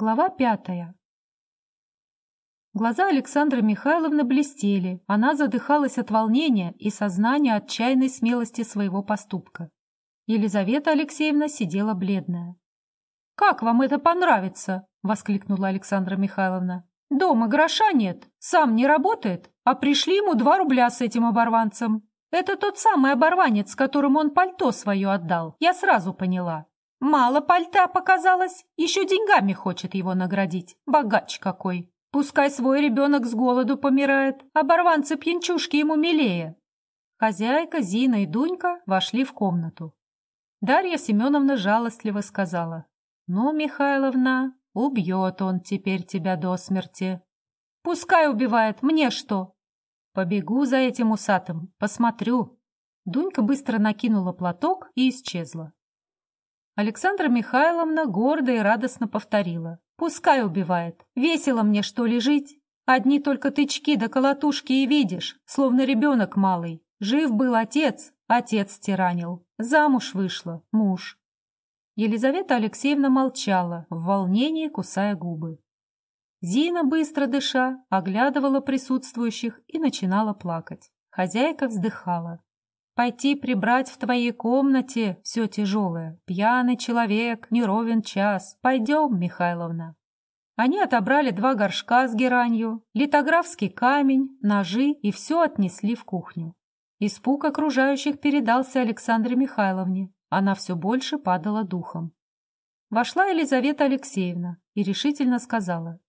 Глава пятая. Глаза Александры Михайловны блестели, она задыхалась от волнения и сознания отчаянной смелости своего поступка. Елизавета Алексеевна сидела бледная. «Как вам это понравится?» — воскликнула Александра Михайловна. «Дома гроша нет, сам не работает, а пришли ему два рубля с этим оборванцем. Это тот самый оборванец, которому он пальто свое отдал, я сразу поняла. Мало пальта показалось, еще деньгами хочет его наградить. Богач какой. Пускай свой ребенок с голоду помирает, оборванцы-пьянчушки ему милее. Хозяйка, Зина и Дунька вошли в комнату. Дарья Семеновна жалостливо сказала. «Ну, Михайловна, убьет он теперь тебя до смерти». «Пускай убивает, мне что?» «Побегу за этим усатым, посмотрю». Дунька быстро накинула платок и исчезла. Александра Михайловна гордо и радостно повторила. «Пускай убивает. Весело мне, что ли, жить? Одни только тычки да колотушки и видишь, словно ребенок малый. Жив был отец, отец тиранил. Замуж вышла, муж». Елизавета Алексеевна молчала, в волнении кусая губы. Зина, быстро дыша, оглядывала присутствующих и начинала плакать. Хозяйка вздыхала. Пойти прибрать в твоей комнате все тяжелое. Пьяный человек, неровен час. Пойдем, Михайловна. Они отобрали два горшка с геранью, литографский камень, ножи и все отнесли в кухню. Испуг окружающих передался Александре Михайловне. Она все больше падала духом. Вошла Елизавета Алексеевна и решительно сказала.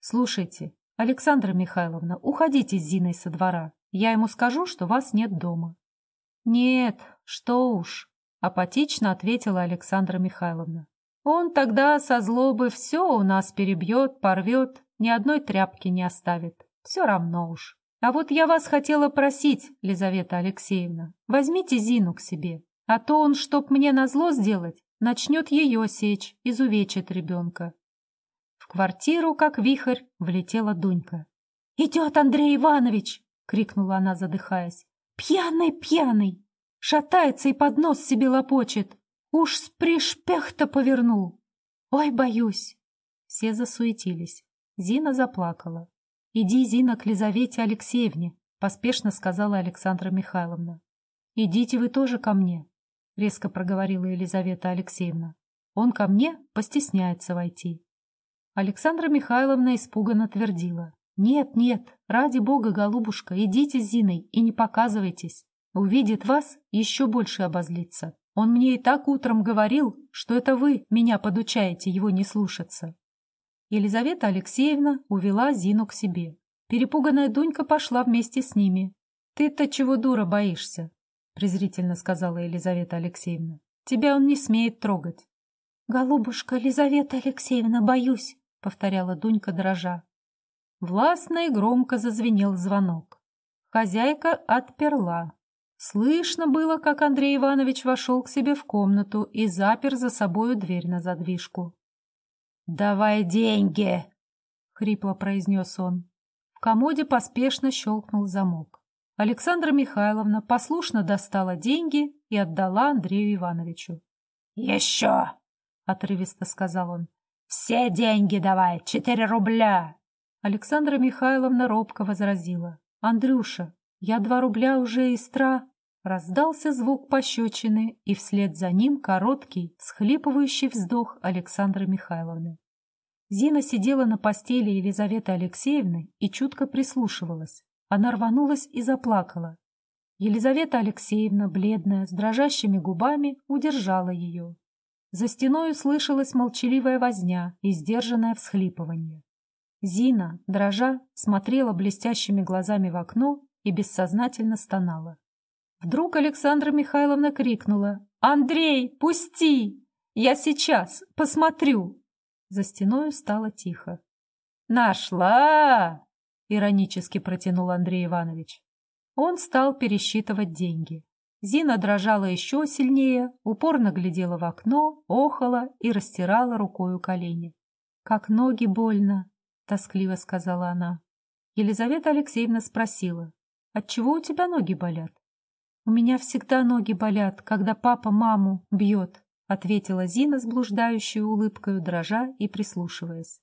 «Слушайте, Александра Михайловна, уходите с Зиной со двора. Я ему скажу, что вас нет дома. «Нет, что уж», — апатично ответила Александра Михайловна. «Он тогда со злобы все у нас перебьет, порвет, ни одной тряпки не оставит. Все равно уж. А вот я вас хотела просить, Лизавета Алексеевна, возьмите Зину к себе, а то он, чтоб мне назло сделать, начнет ее сечь, изувечит ребенка». В квартиру, как вихрь, влетела Дунька. «Идет Андрей Иванович!» — крикнула она, задыхаясь. Пьяный, пьяный! Шатается и под нос себе лопочет. Уж с пришпех-то повернул. Ой, боюсь. Все засуетились. Зина заплакала. «Иди, Зина, к Лизавете Алексеевне», — поспешно сказала Александра Михайловна. «Идите вы тоже ко мне», — резко проговорила Елизавета Алексеевна. «Он ко мне постесняется войти». Александра Михайловна испуганно твердила. «Нет, нет, ради бога, голубушка, идите с Зиной и не показывайтесь. Увидит вас, еще больше обозлится. Он мне и так утром говорил, что это вы меня подучаете его не слушаться». Елизавета Алексеевна увела Зину к себе. Перепуганная Дунька пошла вместе с ними. «Ты-то чего дура боишься?» — презрительно сказала Елизавета Алексеевна. «Тебя он не смеет трогать». «Голубушка Елизавета Алексеевна, боюсь», — повторяла Дунька дрожа. Властно и громко зазвенел звонок. Хозяйка отперла. Слышно было, как Андрей Иванович вошел к себе в комнату и запер за собою дверь на задвижку. «Давай деньги!» — хрипло произнес он. В комоде поспешно щелкнул замок. Александра Михайловна послушно достала деньги и отдала Андрею Ивановичу. «Еще!» — отрывисто сказал он. «Все деньги давай, четыре рубля!» Александра Михайловна робко возразила. «Андрюша, я два рубля уже истра...» Раздался звук пощечины, и вслед за ним короткий, схлипывающий вздох Александры Михайловны. Зина сидела на постели Елизаветы Алексеевны и чутко прислушивалась. Она рванулась и заплакала. Елизавета Алексеевна, бледная, с дрожащими губами, удержала ее. За стеной слышалась молчаливая возня и сдержанное всхлипывание. Зина, дрожа, смотрела блестящими глазами в окно и бессознательно стонала. Вдруг Александра Михайловна крикнула «Андрей, пусти! Я сейчас посмотрю!» За стеною стало тихо. «Нашла!» — иронически протянул Андрей Иванович. Он стал пересчитывать деньги. Зина дрожала еще сильнее, упорно глядела в окно, охала и растирала рукою колени. «Как ноги больно!» — тоскливо сказала она. Елизавета Алексеевна спросила, «Отчего у тебя ноги болят?» «У меня всегда ноги болят, когда папа маму бьет», ответила Зина с блуждающей улыбкой, дрожа и прислушиваясь.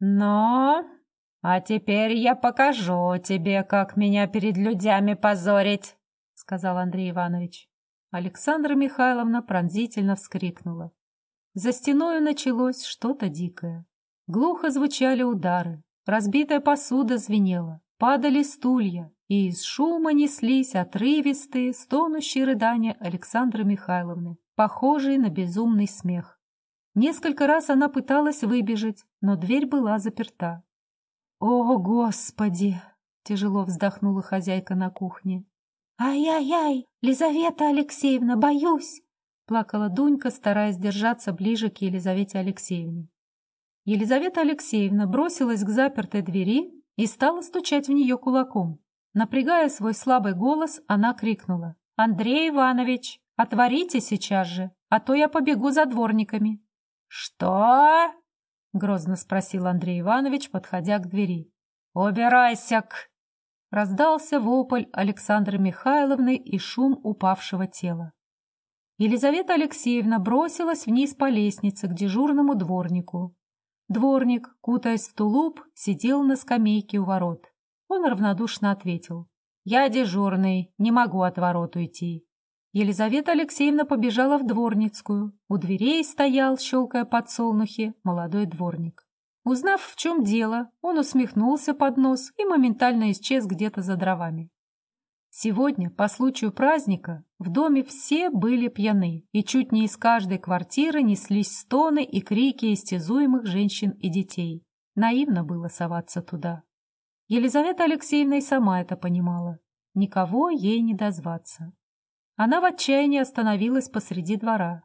«Но... А теперь я покажу тебе, как меня перед людьми позорить», — сказал Андрей Иванович. Александра Михайловна пронзительно вскрикнула. За стеною началось что-то дикое. Глухо звучали удары, разбитая посуда звенела, падали стулья, и из шума неслись отрывистые, стонущие рыдания Александры Михайловны, похожие на безумный смех. Несколько раз она пыталась выбежать, но дверь была заперта. «О, Господи!» — тяжело вздохнула хозяйка на кухне. «Ай-яй-яй, Лизавета Алексеевна, боюсь!» — плакала Дунька, стараясь держаться ближе к Елизавете Алексеевне. Елизавета Алексеевна бросилась к запертой двери и стала стучать в нее кулаком. Напрягая свой слабый голос, она крикнула. «Андрей Иванович, отворите сейчас же, а то я побегу за дворниками». «Что?» — грозно спросил Андрей Иванович, подходя к двери. «Убирайся-к!» Раздался вопль Александры Михайловны и шум упавшего тела. Елизавета Алексеевна бросилась вниз по лестнице к дежурному дворнику. Дворник, кутаясь в тулуп, сидел на скамейке у ворот. Он равнодушно ответил. «Я дежурный, не могу от ворот уйти». Елизавета Алексеевна побежала в дворницкую. У дверей стоял, щелкая подсолнухи, молодой дворник. Узнав, в чем дело, он усмехнулся под нос и моментально исчез где-то за дровами. Сегодня, по случаю праздника, в доме все были пьяны, и чуть не из каждой квартиры неслись стоны и крики истязуемых женщин и детей. Наивно было соваться туда. Елизавета Алексеевна и сама это понимала. Никого ей не дозваться. Она в отчаянии остановилась посреди двора.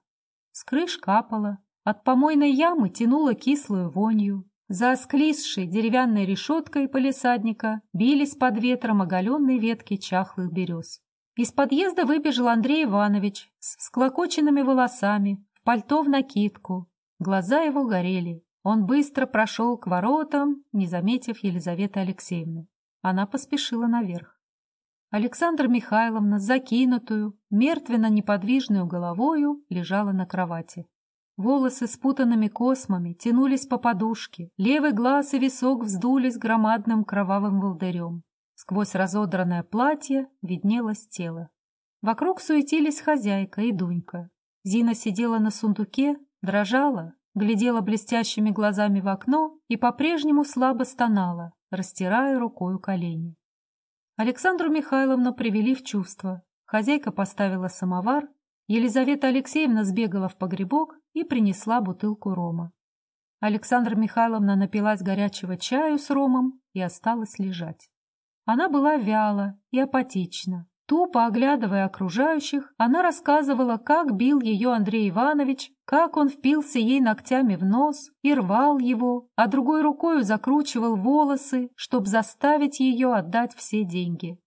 С крыш капала, от помойной ямы тянуло кислую вонью. За осклизшей деревянной решеткой полисадника бились под ветром оголенные ветки чахлых берез. Из подъезда выбежал Андрей Иванович с всклокоченными волосами, в пальто в накидку. Глаза его горели. Он быстро прошел к воротам, не заметив Елизаветы Алексеевны. Она поспешила наверх. Александра Михайловна, закинутую, мертвенно-неподвижную головою, лежала на кровати. Волосы спутанными космами тянулись по подушке, левый глаз и висок вздулись громадным кровавым волдырем. Сквозь разодранное платье виднелось тело. Вокруг суетились хозяйка и Дунька. Зина сидела на сундуке, дрожала, глядела блестящими глазами в окно и по-прежнему слабо стонала, растирая рукою колени. Александру Михайловну привели в чувство. Хозяйка поставила самовар, Елизавета Алексеевна сбегала в погребок и принесла бутылку рома. Александра Михайловна напилась горячего чаю с ромом и осталась лежать. Она была вяла и апатична, Тупо оглядывая окружающих, она рассказывала, как бил ее Андрей Иванович, как он впился ей ногтями в нос и рвал его, а другой рукой закручивал волосы, чтобы заставить ее отдать все деньги.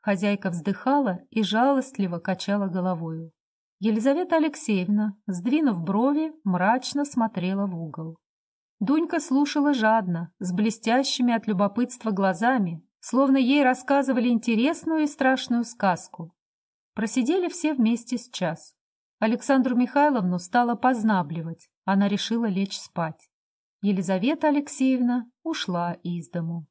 Хозяйка вздыхала и жалостливо качала головою. Елизавета Алексеевна, сдвинув брови, мрачно смотрела в угол. Дунька слушала жадно, с блестящими от любопытства глазами, словно ей рассказывали интересную и страшную сказку. Просидели все вместе с час. Александру Михайловну стало познабливать, она решила лечь спать. Елизавета Алексеевна ушла из дому.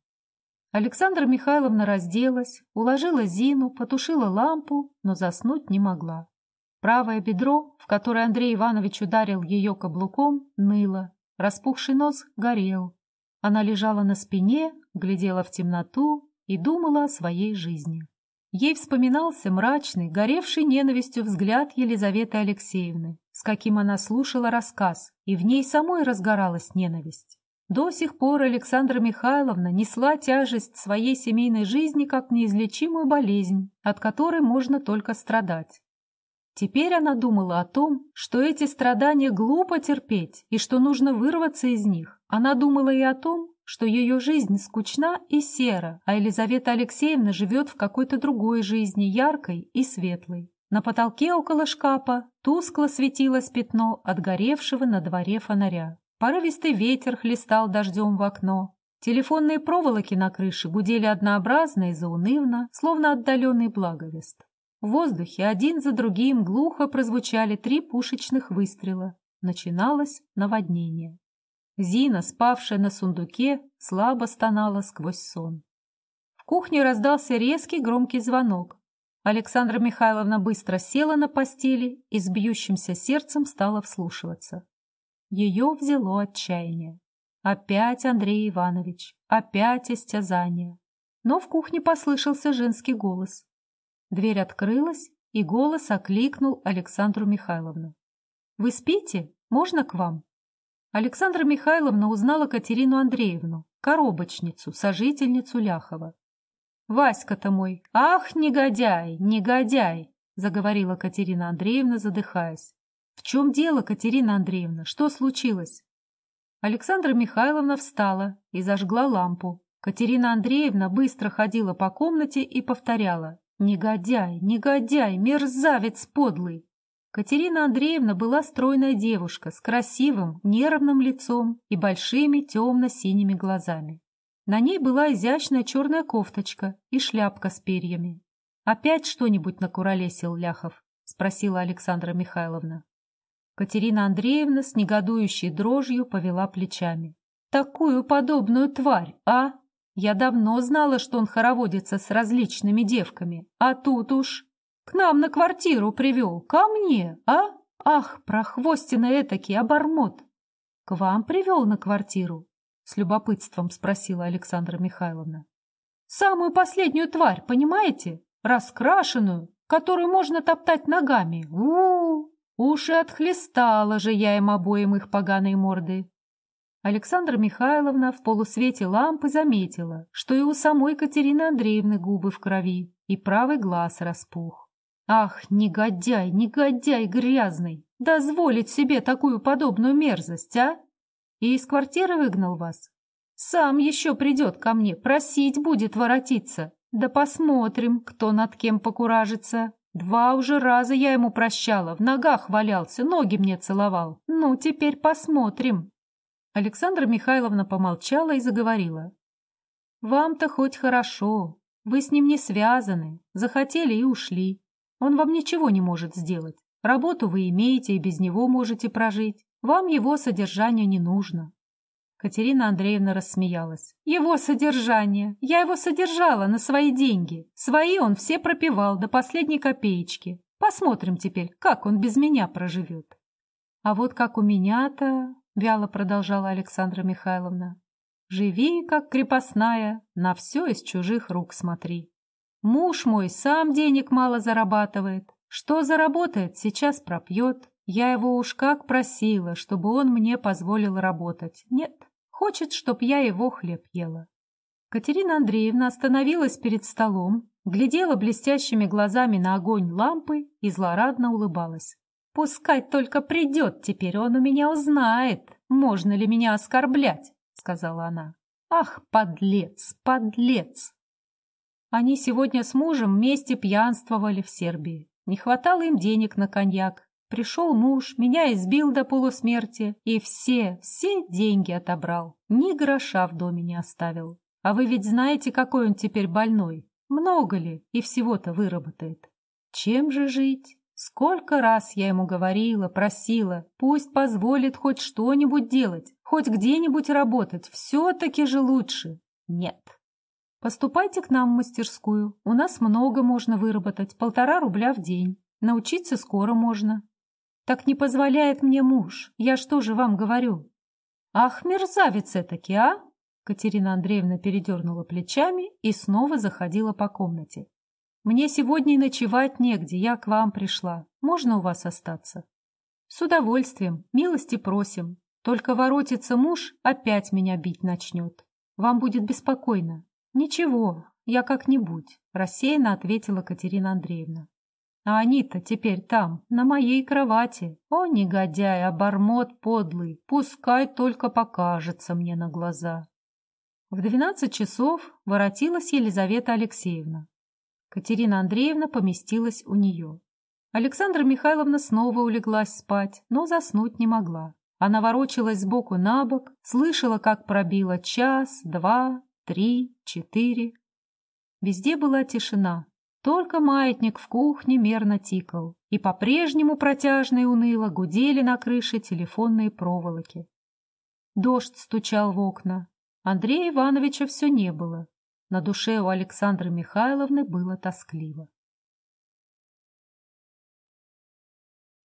Александра Михайловна разделась, уложила Зину, потушила лампу, но заснуть не могла. Правое бедро, в которое Андрей Иванович ударил ее каблуком, ныло, распухший нос горел. Она лежала на спине, глядела в темноту и думала о своей жизни. Ей вспоминался мрачный, горевший ненавистью взгляд Елизаветы Алексеевны, с каким она слушала рассказ, и в ней самой разгоралась ненависть. До сих пор Александра Михайловна несла тяжесть своей семейной жизни как неизлечимую болезнь, от которой можно только страдать. Теперь она думала о том, что эти страдания глупо терпеть и что нужно вырваться из них. Она думала и о том, что ее жизнь скучна и сера, а Елизавета Алексеевна живет в какой-то другой жизни, яркой и светлой. На потолке около шкафа тускло светилось пятно отгоревшего на дворе фонаря. Порывистый ветер хлестал дождем в окно. Телефонные проволоки на крыше гудели однообразно и заунывно, словно отдаленный благовест. В воздухе один за другим глухо прозвучали три пушечных выстрела. Начиналось наводнение. Зина, спавшая на сундуке, слабо стонала сквозь сон. В кухне раздался резкий громкий звонок. Александра Михайловна быстро села на постели и с бьющимся сердцем стала вслушиваться. Ее взяло отчаяние. Опять Андрей Иванович, опять истязание. Но в кухне послышался женский голос. Дверь открылась, и голос окликнул Александру Михайловну. «Вы спите? Можно к вам?» Александра Михайловна узнала Катерину Андреевну, коробочницу, сожительницу Ляхова. «Васька-то мой! Ах, негодяй, негодяй!» — заговорила Катерина Андреевна, задыхаясь. «В чем дело, Катерина Андреевна? Что случилось?» Александра Михайловна встала и зажгла лампу. Катерина Андреевна быстро ходила по комнате и повторяла «Негодяй, негодяй, мерзавец подлый!» Катерина Андреевна была стройная девушка с красивым, нервным лицом и большими темно-синими глазами. На ней была изящная черная кофточка и шляпка с перьями. «Опять что-нибудь накуролесил Ляхов?» — спросила Александра Михайловна. Катерина Андреевна с негодующей дрожью повела плечами. «Такую подобную тварь, а? Я давно знала, что он хороводится с различными девками, а тут уж к нам на квартиру привел, ко мне, а? Ах, прохвостина этакий, обормот!» «К вам привел на квартиру?» — с любопытством спросила Александра Михайловна. «Самую последнюю тварь, понимаете? Раскрашенную, которую можно топтать ногами. у у, -у. Уж и отхлестала же я им обоим их поганые морды». Александра Михайловна в полусвете лампы заметила, что и у самой Катерины Андреевны губы в крови, и правый глаз распух. «Ах, негодяй, негодяй грязный! Дозволить себе такую подобную мерзость, а!» и из квартиры выгнал вас. Сам еще придет ко мне, просить будет воротиться. Да посмотрим, кто над кем покуражится. Два уже раза я ему прощала, в ногах валялся, ноги мне целовал. Ну, теперь посмотрим. Александра Михайловна помолчала и заговорила. «Вам-то хоть хорошо. Вы с ним не связаны. Захотели и ушли. Он вам ничего не может сделать. Работу вы имеете и без него можете прожить. Вам его содержание не нужно. Катерина Андреевна рассмеялась. Его содержание. Я его содержала на свои деньги. Свои он все пропивал до последней копеечки. Посмотрим теперь, как он без меня проживет. А вот как у меня-то, вяло продолжала Александра Михайловна, живи, как крепостная, на все из чужих рук смотри. Муж мой сам денег мало зарабатывает. Что заработает, сейчас пропьет. Я его уж как просила, чтобы он мне позволил работать. Нет, хочет, чтоб я его хлеб ела. Катерина Андреевна остановилась перед столом, глядела блестящими глазами на огонь лампы и злорадно улыбалась. «Пускай только придет теперь, он у меня узнает, можно ли меня оскорблять», — сказала она. «Ах, подлец, подлец!» Они сегодня с мужем вместе пьянствовали в Сербии. Не хватало им денег на коньяк, Пришел муж, меня избил до полусмерти и все, все деньги отобрал. Ни гроша в доме не оставил. А вы ведь знаете, какой он теперь больной? Много ли и всего-то выработает? Чем же жить? Сколько раз я ему говорила, просила, пусть позволит хоть что-нибудь делать, хоть где-нибудь работать, все-таки же лучше. Нет. Поступайте к нам в мастерскую, у нас много можно выработать, полтора рубля в день. Научиться скоро можно. Так не позволяет мне муж. Я что же вам говорю? Ах, мерзавец таки, а? Катерина Андреевна передернула плечами и снова заходила по комнате. Мне сегодня и ночевать негде, я к вам пришла. Можно у вас остаться? С удовольствием, милости просим. Только воротится муж, опять меня бить начнет. Вам будет беспокойно. Ничего, я как-нибудь, рассеянно ответила Катерина Андреевна. А они-то теперь там, на моей кровати. О, негодяй, обормот подлый, пускай только покажется мне на глаза. В двенадцать часов воротилась Елизавета Алексеевна. Катерина Андреевна поместилась у нее. Александра Михайловна снова улеглась спать, но заснуть не могла. Она ворочалась сбоку на бок, слышала, как пробило час, два, три, четыре. Везде была тишина, Только маятник в кухне мерно тикал, и по-прежнему протяжно и уныло гудели на крыше телефонные проволоки. Дождь стучал в окна. Андрея Ивановича все не было. На душе у Александры Михайловны было тоскливо.